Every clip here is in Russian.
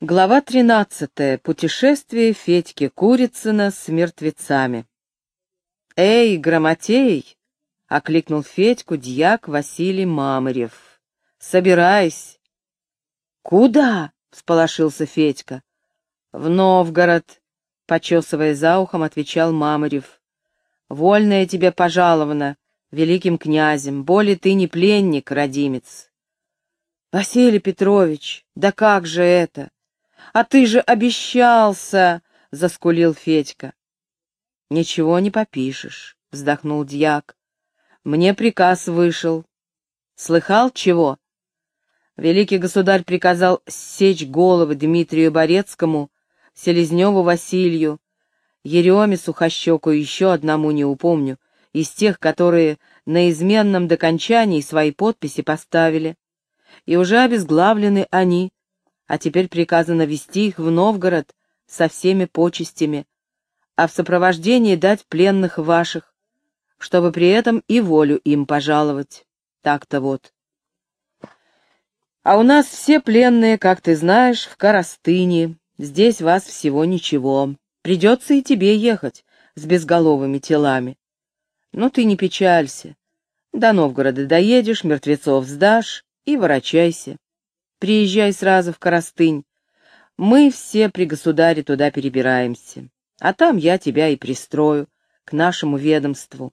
Глава 13. Путешествие Федьки Курицына с мертвецами. «Эй, Грамотей!» — окликнул Федьку дьяк Василий Мамырев. «Собирайся!» «Куда?» — всполошился Федька. «В Новгород!» — почесывая за ухом, отвечал Мамырев. «Вольная тебе пожалована великим князем, более ты не пленник, родимец». «Василий Петрович, да как же это?» А ты же обещался!» — заскулил Федька. «Ничего не попишешь», — вздохнул дьяк. «Мне приказ вышел. Слыхал чего?» Великий государь приказал сечь головы Дмитрию Борецкому, Селезневу Василию, Ереме Сухощеку и еще одному не упомню, из тех, которые на изменном докончании свои подписи поставили. И уже обезглавлены они, а теперь приказано вести их в Новгород со всеми почестями, а в сопровождении дать пленных ваших, чтобы при этом и волю им пожаловать. Так-то вот. А у нас все пленные, как ты знаешь, в Коростыне. Здесь вас всего ничего. Придется и тебе ехать с безголовыми телами. Но ты не печалься. До Новгорода доедешь, мертвецов сдашь и ворочайся. Приезжай сразу в Коростынь. Мы все при государе туда перебираемся, а там я тебя и пристрою к нашему ведомству.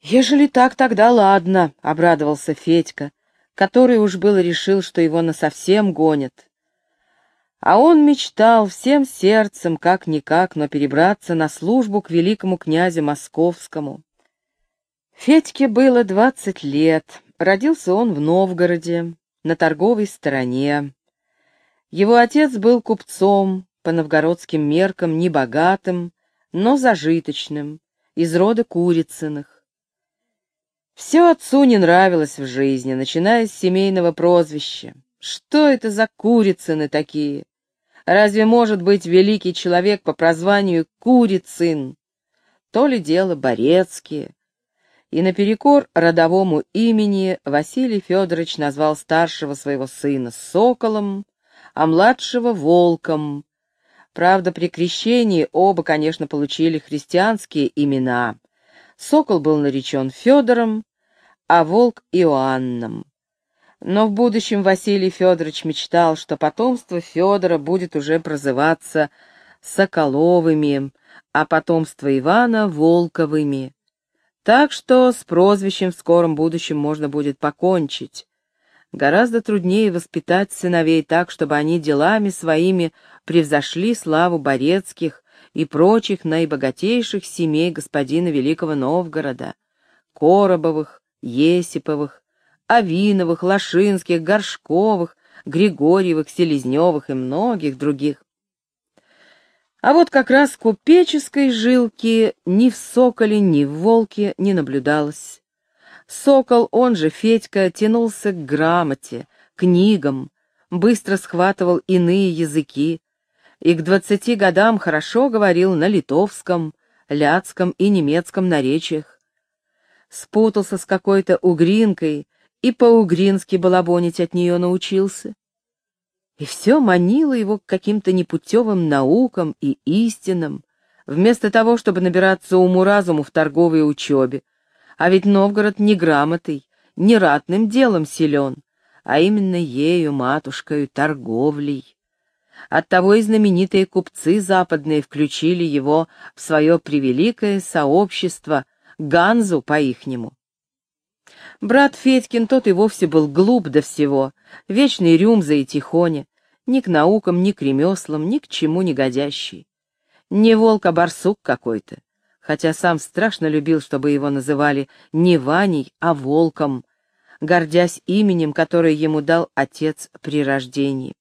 «Ежели так, тогда ладно», — обрадовался Федька, который уж было решил, что его насовсем гонят. А он мечтал всем сердцем, как-никак, но перебраться на службу к великому князю Московскому. Федьке было двадцать лет, родился он в Новгороде, на торговой стороне. Его отец был купцом, по новгородским меркам небогатым, но зажиточным, из рода Курицыных. Все отцу не нравилось в жизни, начиная с семейного прозвища. Что это за Курицыны такие? Разве может быть великий человек по прозванию Курицын? То ли дело Борецкие, и наперекор родовому имени Василий Федорович назвал старшего своего сына Соколом, а младшего — Волком. Правда, при крещении оба, конечно, получили христианские имена. Сокол был наречен Федором, а Волк — Иоанном. Но в будущем Василий Федорович мечтал, что потомство Федора будет уже прозываться Соколовыми, а потомство Ивана — Волковыми. Так что с прозвищем в скором будущем можно будет покончить. Гораздо труднее воспитать сыновей так, чтобы они делами своими превзошли славу Борецких и прочих наибогатейших семей господина Великого Новгорода, Коробовых, Есиповых, Авиновых, Лошинских, Горшковых, Григорьевых, Селезневых и многих других. А вот как раз купеческой жилки ни в соколе, ни в волке не наблюдалось. Сокол, он же Федька, тянулся к грамоте, книгам, быстро схватывал иные языки, и к двадцати годам хорошо говорил на литовском, ляцком и немецком наречиях. Спутался с какой-то угринкой и по-угрински балабонить от нее научился и все манило его к каким-то непутевым наукам и истинам, вместо того, чтобы набираться уму-разуму в торговой учебе. А ведь Новгород не грамотой, не ратным делом силен, а именно ею, матушкою, торговлей. Оттого и знаменитые купцы западные включили его в свое превеликое сообщество, Ганзу по-ихнему. Брат Федькин тот и вовсе был глуп до всего, вечный рюмза и тихоня, ни к наукам, ни к ремеслам, ни к чему не годящий. Не волк, а барсук какой-то, хотя сам страшно любил, чтобы его называли не Ваней, а волком, гордясь именем, которое ему дал отец при рождении.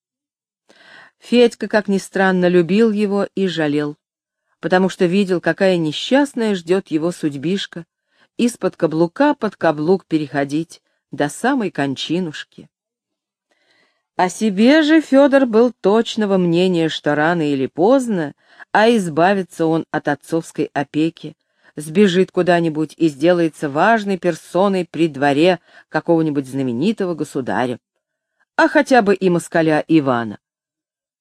Федька, как ни странно, любил его и жалел, потому что видел, какая несчастная ждет его судьбишка, из-под каблука под каблук переходить до самой кончинушки. О себе же Федор был точного мнения, что рано или поздно, а избавится он от отцовской опеки, сбежит куда-нибудь и сделается важной персоной при дворе какого-нибудь знаменитого государя, а хотя бы и москаля Ивана.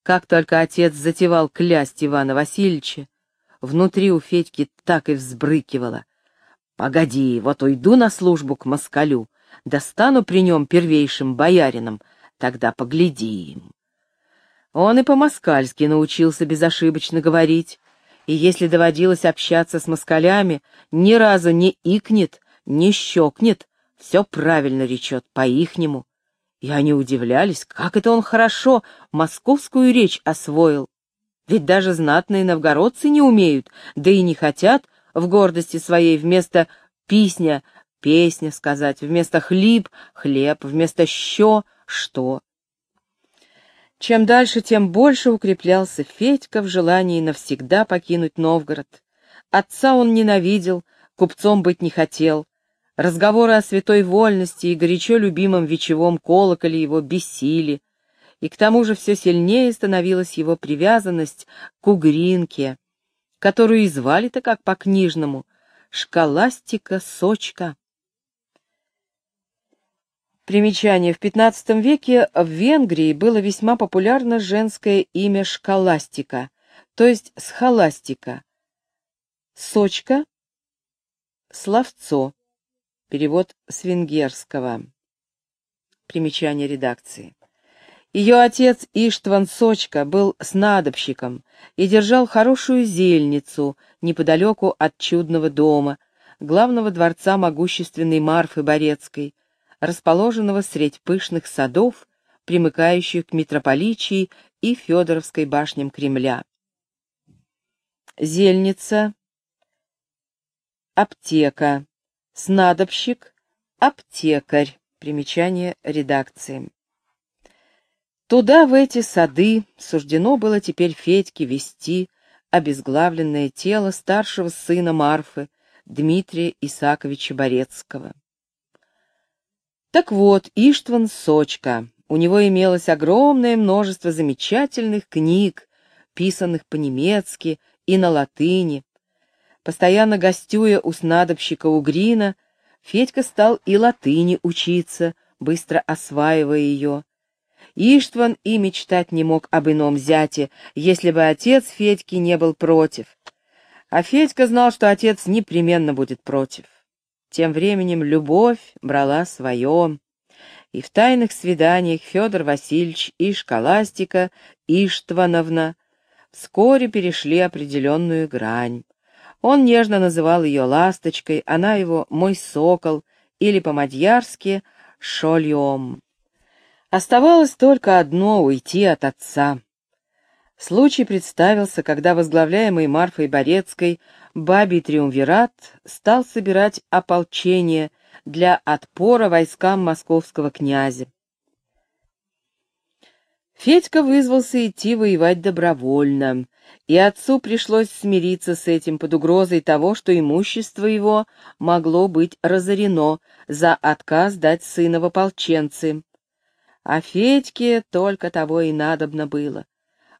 Как только отец затевал клясть Ивана Васильевича, внутри у Федьки так и взбрыкивало. «Погоди, вот уйду на службу к москалю, достану при нем первейшим боярином, тогда поглядим». Он и по-москальски научился безошибочно говорить, и если доводилось общаться с москалями, ни разу не икнет, не щелкнет, все правильно речет, по-ихнему. И они удивлялись, как это он хорошо московскую речь освоил. Ведь даже знатные новгородцы не умеют, да и не хотят в гордости своей вместо писня песня сказать, вместо хлеб — хлеб, вместо що — что. Чем дальше, тем больше укреплялся Федька в желании навсегда покинуть Новгород. Отца он ненавидел, купцом быть не хотел. Разговоры о святой вольности и горячо любимом вечевом колоколе его бесили, и к тому же все сильнее становилась его привязанность к угринке, которую и звали-то как по-книжному — школастика Сочка. Примечание. В XV веке в Венгрии было весьма популярно женское имя Школастика, то есть схоластика. Сочка — словцо. Перевод с венгерского. Примечание редакции. Ее отец Иштван Сочка был снадобщиком и держал хорошую зельницу неподалеку от чудного дома, главного дворца могущественной Марфы Борецкой, расположенного средь пышных садов, примыкающих к митрополичии и Федоровской башням Кремля. Зельница, аптека, снадобщик, аптекарь. Примечание редакции. Туда, в эти сады, суждено было теперь Федьке вести обезглавленное тело старшего сына Марфы, Дмитрия Исаковича Борецкого. Так вот, Иштван Сочка. У него имелось огромное множество замечательных книг, писанных по-немецки и на латыни. Постоянно гостюя у снадобщика Угрина, Федька стал и латыни учиться, быстро осваивая ее. Иштван и мечтать не мог об ином зяте, если бы отец Федьки не был против. А Федька знал, что отец непременно будет против. Тем временем любовь брала свое, и в тайных свиданиях Федор Васильевич и Школастика Иштвановна вскоре перешли определенную грань. Он нежно называл ее ласточкой, она его «мой сокол» или по-мадьярски «шольем». Оставалось только одно — уйти от отца. Случай представился, когда возглавляемый Марфой Борецкой Бабий Триумвират стал собирать ополчение для отпора войскам московского князя. Федька вызвался идти воевать добровольно, и отцу пришлось смириться с этим под угрозой того, что имущество его могло быть разорено за отказ дать сына в ополченцы. А Федьке только того и надобно было.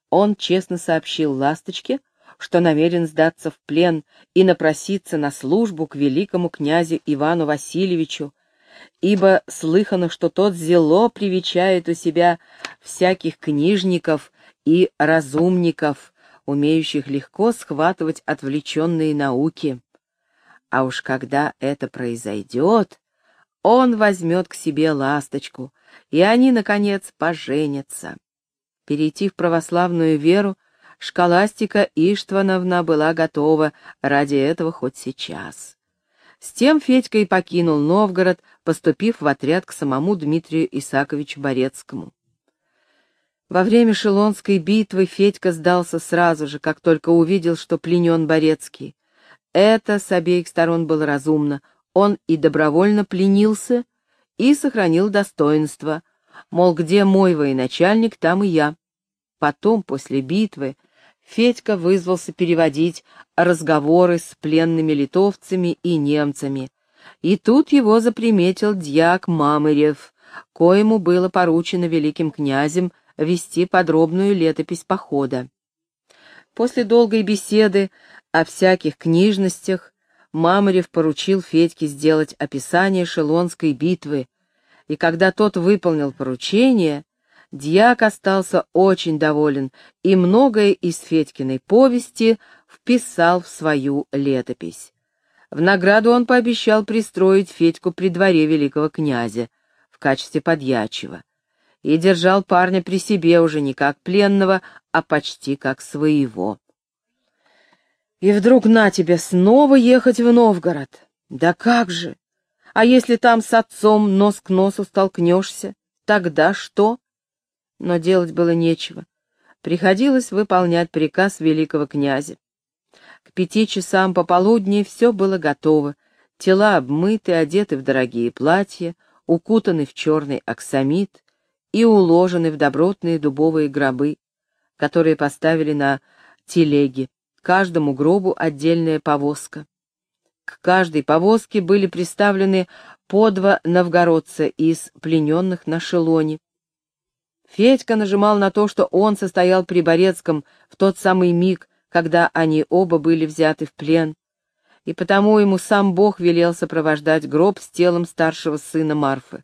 Он честно сообщил Ласточке, что намерен сдаться в плен и напроситься на службу к великому князю Ивану Васильевичу, ибо слыхано, что тот зело привечает у себя всяких книжников и разумников, умеющих легко схватывать отвлеченные науки. А уж когда это произойдет, он возьмет к себе ласточку, и они, наконец, поженятся. Перейти в православную веру Школастика Иштвановна была готова ради этого хоть сейчас. С тем Федька и покинул Новгород, поступив в отряд к самому Дмитрию Исаковичу Борецкому. Во время Шелонской битвы Федька сдался сразу же, как только увидел, что пленен Борецкий. Это с обеих сторон было разумно. Он и добровольно пленился, и сохранил достоинство. Мол, где мой военачальник, там и я. Потом, после битвы, Федька вызвался переводить разговоры с пленными литовцами и немцами. И тут его заприметил дьяк Мамырев, коему было поручено великим князем вести подробную летопись похода. После долгой беседы о всяких книжностях Мамырев поручил Федьке сделать описание Шелонской битвы, и когда тот выполнил поручение, Дьяк остался очень доволен и многое из Федькиной повести вписал в свою летопись. В награду он пообещал пристроить Федьку при дворе великого князя в качестве подьячего и держал парня при себе уже не как пленного, а почти как своего. И вдруг на тебе снова ехать в Новгород. Да как же! А если там с отцом нос к носу столкнешься, тогда что? Но делать было нечего. Приходилось выполнять приказ великого князя. К пяти часам пополудни все было готово. Тела обмыты, одеты в дорогие платья, укутаны в черный аксамит и уложены в добротные дубовые гробы, которые поставили на телеги, каждому гробу отдельная повозка. К каждой повозке были приставлены по два новгородца из плененных на шелоне. Федька нажимал на то, что он состоял при Борецком в тот самый миг, когда они оба были взяты в плен, и потому ему сам Бог велел сопровождать гроб с телом старшего сына Марфы.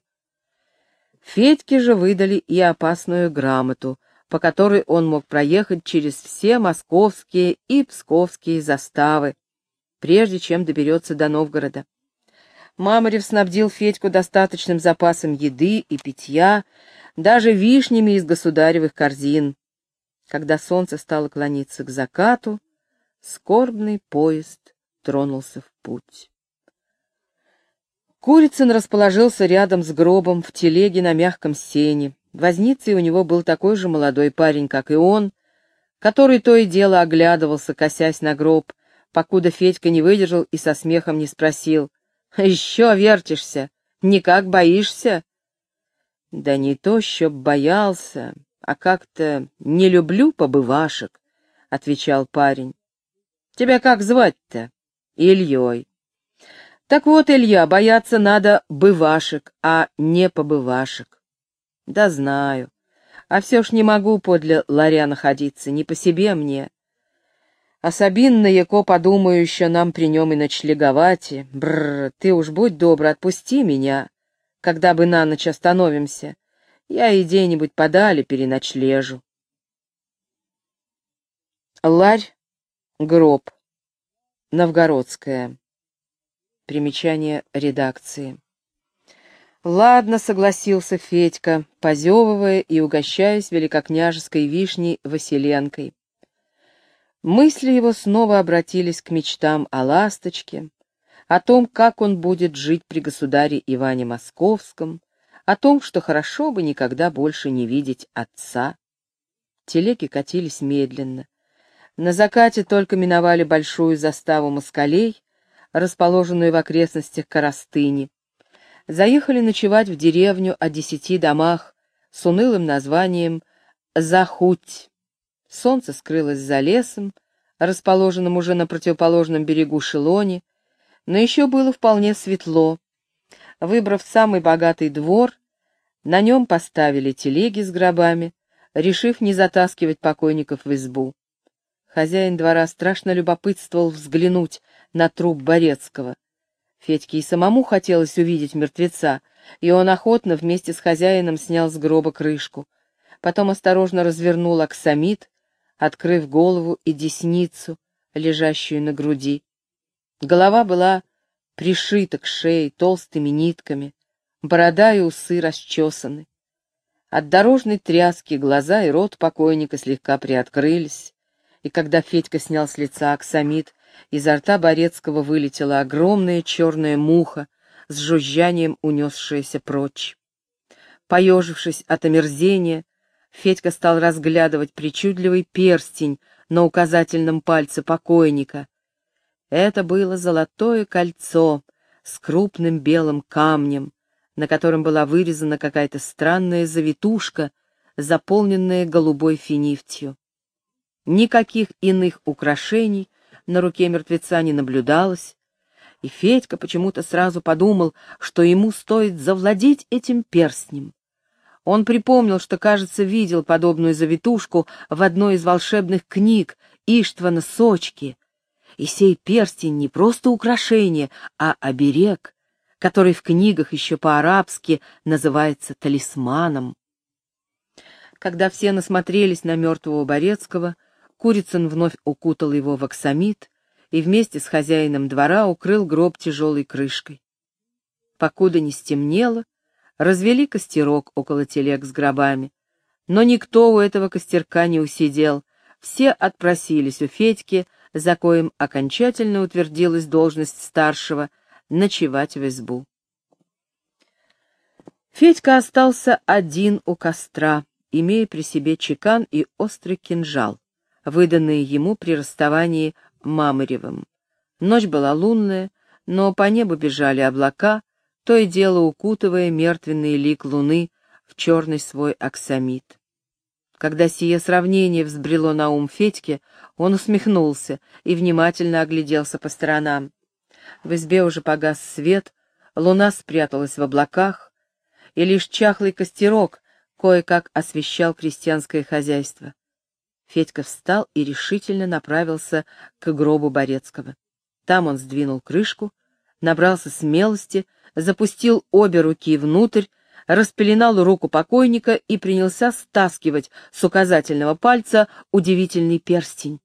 Федьке же выдали и опасную грамоту, по которой он мог проехать через все московские и псковские заставы, прежде чем доберется до Новгорода. Мамарев снабдил Федьку достаточным запасом еды и питья, даже вишнями из государевых корзин. Когда солнце стало клониться к закату, скорбный поезд тронулся в путь. Курицын расположился рядом с гробом в телеге на мягком сене. Возницей у него был такой же молодой парень, как и он, который то и дело оглядывался, косясь на гроб, покуда Федька не выдержал и со смехом не спросил. «Еще вертишься? Никак боишься?» «Да не то, чтоб боялся, а как-то не люблю побывашек», — отвечал парень. «Тебя как звать-то?» «Ильей». «Так вот, Илья, бояться надо бывашек, а не побывашек». Да знаю. А все ж не могу подле ларя находиться, не по себе мне. Особенно, яко подумаю еще нам при нем и ночлеговать. Бррр, ты уж будь добр, отпусти меня, когда бы на ночь остановимся. Я и где-нибудь подали переночлежу. Ларь, гроб. Новгородская. Примечание редакции. «Ладно», — согласился Федька, позевывая и угощаясь великокняжеской вишней Василенкой. Мысли его снова обратились к мечтам о ласточке, о том, как он будет жить при государе Иване Московском, о том, что хорошо бы никогда больше не видеть отца. Телеги катились медленно. На закате только миновали большую заставу москалей, расположенную в окрестностях Коростыни, заехали ночевать в деревню о десяти домах с унылым названием Захуть. Солнце скрылось за лесом, расположенным уже на противоположном берегу Шелони, но еще было вполне светло. Выбрав самый богатый двор, на нем поставили телеги с гробами, решив не затаскивать покойников в избу. Хозяин двора страшно любопытствовал взглянуть на труп Борецкого — Федьке и самому хотелось увидеть мертвеца, и он охотно вместе с хозяином снял с гроба крышку. Потом осторожно развернул аксамит, открыв голову и десницу, лежащую на груди. Голова была пришита к шее толстыми нитками, борода и усы расчесаны. От дорожной тряски глаза и рот покойника слегка приоткрылись, и когда Федька снял с лица аксамит, Изо рта Борецкого вылетела огромная черная муха, с жужжанием унесшаяся прочь. Поежившись от омерзения, Федька стал разглядывать причудливый перстень на указательном пальце покойника. Это было золотое кольцо с крупным белым камнем, на котором была вырезана какая-то странная завитушка, заполненная голубой финифтью. Никаких иных украшений на руке мертвеца не наблюдалось, и Федька почему-то сразу подумал, что ему стоит завладеть этим перстнем. Он припомнил, что, кажется, видел подобную завитушку в одной из волшебных книг Иштвана Сочки. И сей перстень не просто украшение, а оберег, который в книгах еще по-арабски называется талисманом. Когда все насмотрелись на мертвого Борецкого, Курицын вновь укутал его в оксамит и вместе с хозяином двора укрыл гроб тяжелой крышкой. Покуда не стемнело, развели костерок около телег с гробами, но никто у этого костерка не усидел, все отпросились у Федьки, за коим окончательно утвердилась должность старшего, ночевать в избу. Федька остался один у костра, имея при себе чекан и острый кинжал, выданные ему при расставании Мамыревым. Ночь была лунная, но по небу бежали облака, то и дело укутывая мертвенный лик луны в черный свой аксамит. Когда сие сравнение взбрело на ум Федьке, он усмехнулся и внимательно огляделся по сторонам. В избе уже погас свет, луна спряталась в облаках, и лишь чахлый костерок кое-как освещал крестьянское хозяйство. Федька встал и решительно направился к гробу Борецкого. Там он сдвинул крышку, набрался смелости, запустил обе руки внутрь, распеленал руку покойника и принялся стаскивать с указательного пальца удивительный перстень.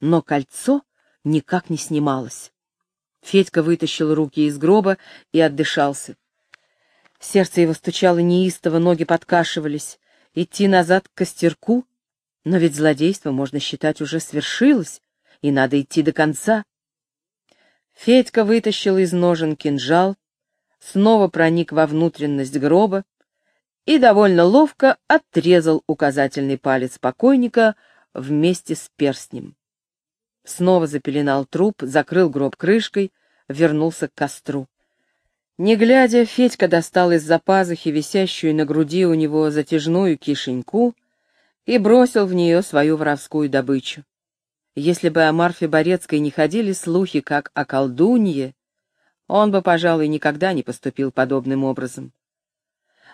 Но кольцо никак не снималось. Федька вытащил руки из гроба и отдышался. Сердце его стучало неистово, ноги подкашивались. Идти назад к костерку? Но ведь злодейство, можно считать, уже свершилось, и надо идти до конца. Федька вытащил из ножен кинжал, снова проник во внутренность гроба и довольно ловко отрезал указательный палец покойника вместе с перстнем. Снова запеленал труп, закрыл гроб крышкой, вернулся к костру. Не глядя, Федька достал из-за пазухи висящую на груди у него затяжную кишеньку и бросил в нее свою воровскую добычу. Если бы о Марфе Борецкой не ходили слухи, как о колдунье, он бы, пожалуй, никогда не поступил подобным образом.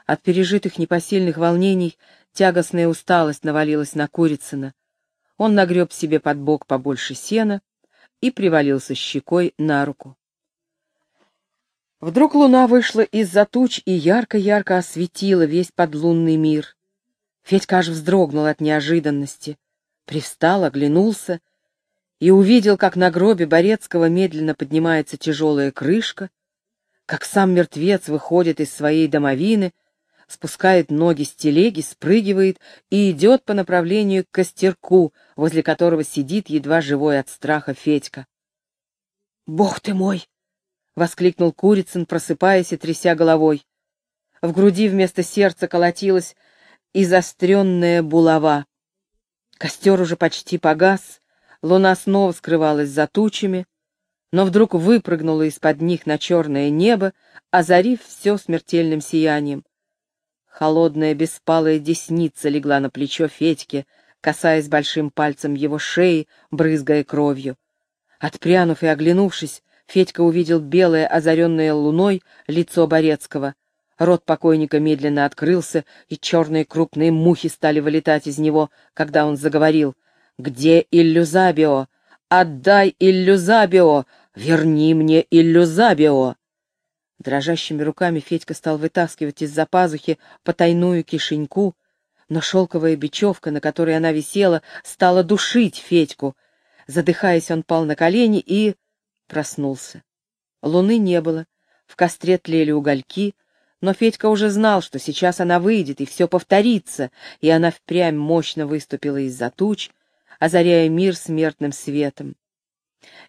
От пережитых непосильных волнений тягостная усталость навалилась на Курицына. Он нагреб себе под бок побольше сена и привалился щекой на руку. Вдруг луна вышла из-за туч и ярко-ярко осветила весь подлунный мир. Федька аж вздрогнул от неожиданности, привстал, оглянулся и увидел, как на гробе Борецкого медленно поднимается тяжелая крышка, как сам мертвец выходит из своей домовины, спускает ноги с телеги, спрыгивает и идет по направлению к костерку, возле которого сидит едва живой от страха Федька. «Бог ты мой!» — воскликнул Курицын, просыпаясь и тряся головой. В груди вместо сердца колотилась изостренная булава. Костер уже почти погас, луна снова скрывалась за тучами, но вдруг выпрыгнула из-под них на черное небо, озарив все смертельным сиянием. Холодная беспалая десница легла на плечо Федьки, касаясь большим пальцем его шеи, брызгая кровью. Отпрянув и оглянувшись, Федька увидел белое, озаренное луной, лицо Борецкого. Рот покойника медленно открылся, и черные крупные мухи стали вылетать из него, когда он заговорил — «Где Иллюзабио? Отдай Иллюзабио! Верни мне Иллюзабио!» Дрожащими руками Федька стал вытаскивать из-за пазухи потайную кишеньку, но шелковая бечевка, на которой она висела, стала душить Федьку. Задыхаясь, он пал на колени и... проснулся. Луны не было, в костре тлели угольки, но Федька уже знал, что сейчас она выйдет, и все повторится, и она впрямь мощно выступила из-за туч, озаряя мир смертным светом.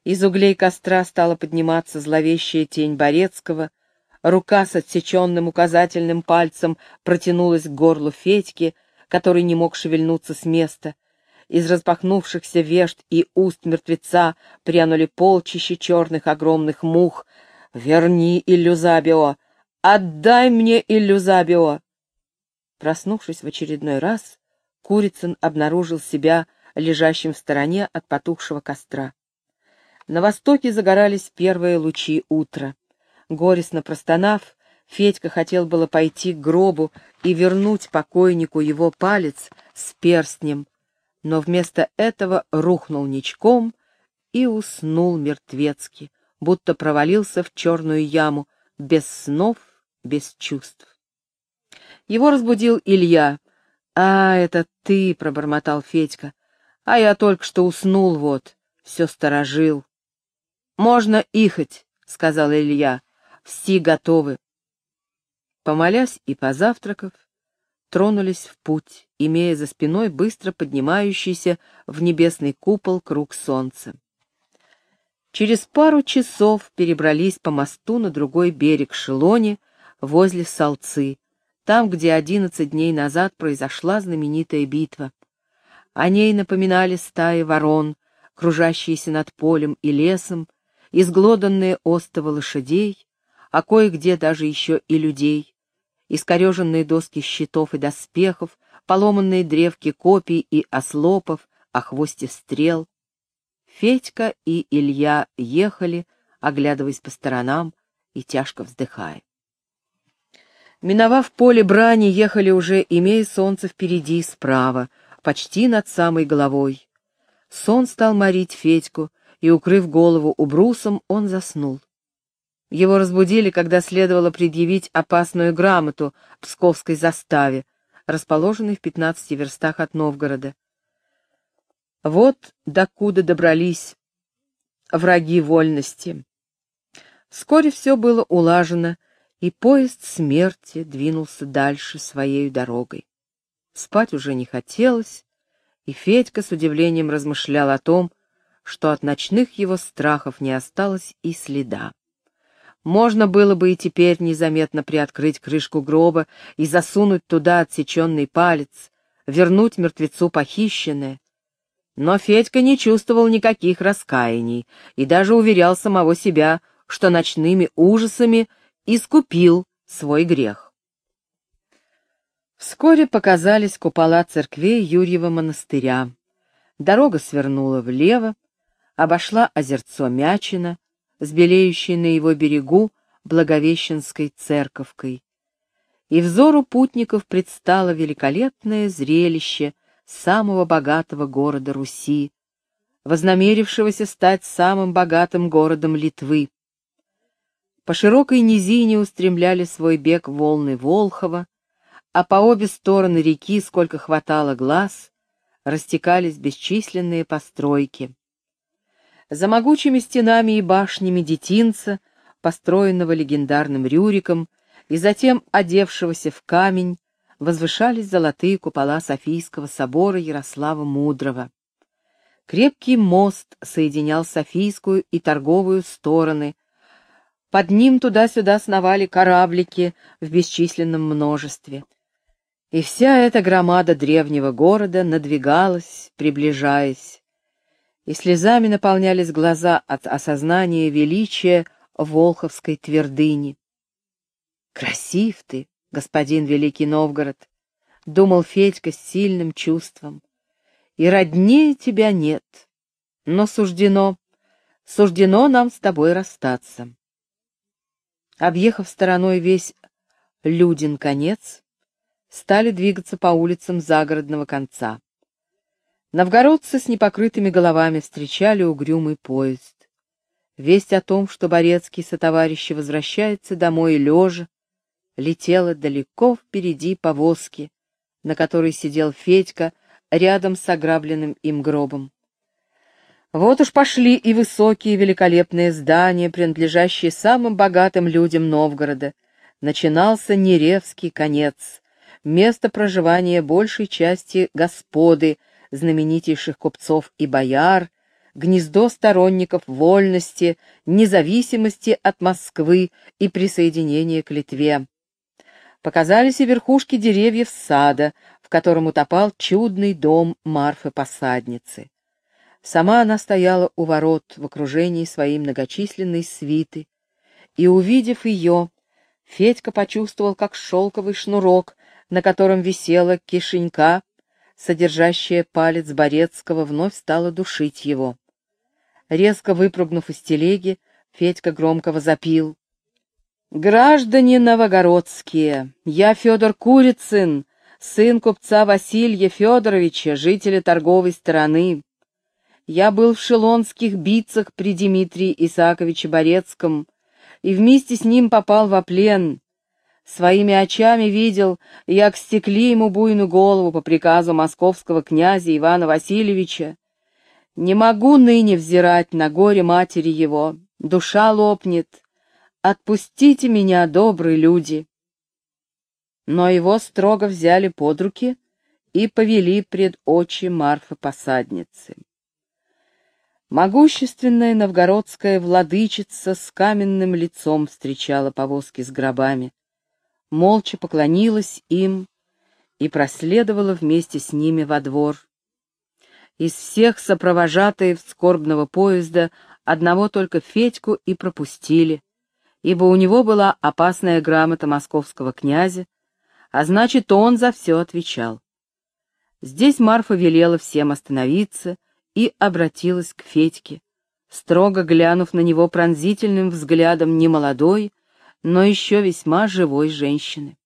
Из углей костра стала подниматься зловещая тень Борецкого, рука с отсеченным указательным пальцем протянулась к горлу Федьки, который не мог шевельнуться с места. Из распахнувшихся вешт и уст мертвеца прянули полчища черных огромных мух. «Верни Иллюзабио! Отдай мне Иллюзабио!» Проснувшись в очередной раз, Курицын обнаружил себя лежащим в стороне от потухшего костра. На востоке загорались первые лучи утра. Горестно простонав, Федька хотел было пойти к гробу и вернуть покойнику его палец с перстнем, но вместо этого рухнул ничком и уснул мертвецки, будто провалился в черную яму, без снов, без чувств. Его разбудил Илья, «А, это ты!» — пробормотал Федька. «А я только что уснул, вот, все сторожил». «Можно ихать», — сказал Илья. «Все готовы». Помолясь и позавтракав, тронулись в путь, имея за спиной быстро поднимающийся в небесный купол круг солнца. Через пару часов перебрались по мосту на другой берег Шелони, возле Салцы, там, где одиннадцать дней назад произошла знаменитая битва. О ней напоминали стаи ворон, кружащиеся над полем и лесом, изглоданные остовы лошадей, а кое-где даже еще и людей, искореженные доски щитов и доспехов, поломанные древки копий и ослопов, о хвосте стрел. Федька и Илья ехали, оглядываясь по сторонам и тяжко вздыхая. Миновав поле брани, ехали уже, имея солнце впереди и справа, почти над самой головой. Сон стал морить Федьку, и, укрыв голову убрусом, он заснул. Его разбудили, когда следовало предъявить опасную грамоту Псковской заставе, расположенной в пятнадцати верстах от Новгорода. Вот докуда добрались враги вольности. Вскоре все было улажено, и поезд смерти двинулся дальше своей дорогой. Спать уже не хотелось, и Федька с удивлением размышлял о том, что от ночных его страхов не осталось и следа. Можно было бы и теперь незаметно приоткрыть крышку гроба и засунуть туда отсеченный палец, вернуть мертвецу похищенное. Но Федька не чувствовал никаких раскаяний и даже уверял самого себя, что ночными ужасами искупил свой грех. Вскоре показались купола церквей Юрьева монастыря. Дорога свернула влево, обошла озерцо Мячина, с на его берегу Благовещенской церковкой. И взору путников предстало великолепное зрелище самого богатого города Руси, вознамерившегося стать самым богатым городом Литвы. По широкой низине устремляли свой бег волны Волхова, а по обе стороны реки, сколько хватало глаз, растекались бесчисленные постройки. За могучими стенами и башнями детинца, построенного легендарным Рюриком и затем одевшегося в камень, возвышались золотые купола Софийского собора Ярослава Мудрого. Крепкий мост соединял Софийскую и торговую стороны. Под ним туда-сюда сновали кораблики в бесчисленном множестве. И вся эта громада древнего города надвигалась, приближаясь и слезами наполнялись глаза от осознания величия Волховской твердыни. «Красив ты, господин Великий Новгород!» — думал Федька с сильным чувством. «И роднее тебя нет, но суждено, суждено нам с тобой расстаться». Объехав стороной весь Людин конец, стали двигаться по улицам загородного конца. Новгородцы с непокрытыми головами встречали угрюмый поезд. Весть о том, что Борецкий сотоварищи возвращается домой лежа, летела далеко впереди повозки, на которой сидел Федька рядом с ограбленным им гробом. Вот уж пошли и высокие великолепные здания, принадлежащие самым богатым людям Новгорода. Начинался Неревский конец, место проживания большей части господы — знаменитейших купцов и бояр, гнездо сторонников вольности, независимости от Москвы и присоединения к Литве. Показались и верхушки деревьев сада, в котором утопал чудный дом Марфы-посадницы. Сама она стояла у ворот в окружении своей многочисленной свиты, и, увидев ее, Федька почувствовал, как шелковый шнурок, на котором висела кишенька, содержащая палец Борецкого, вновь стала душить его. Резко выпрыгнув из телеги, Федька громко возопил. «Граждане новогородские, я Федор Курицын, сын купца Василия Федоровича, жителя торговой стороны. Я был в шелонских битцах при Дмитрии Исааковиче Борецком и вместе с ним попал во плен. Своими очами видел, як стекли ему буйную голову по приказу московского князя Ивана Васильевича. Не могу ныне взирать на горе матери его, душа лопнет. Отпустите меня, добрые люди. Но его строго взяли под руки и повели пред очи Марфы-посадницы. Могущественная новгородская владычица с каменным лицом встречала повозки с гробами, молча поклонилась им и проследовала вместе с ними во двор. Из всех сопровожатаев скорбного поезда одного только Федьку и пропустили, ибо у него была опасная грамота московского князя, а значит, он за все отвечал. Здесь Марфа велела всем остановиться и обратилась к Федьке, строго глянув на него пронзительным взглядом немолодой, но еще весьма живой женщины.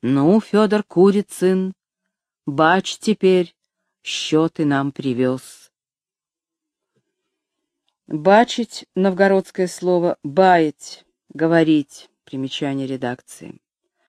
«Ну, Федор Курицын, бач теперь, что ты нам привез?» «Бачить» — новгородское слово, «баять», «говорить», примечание редакции.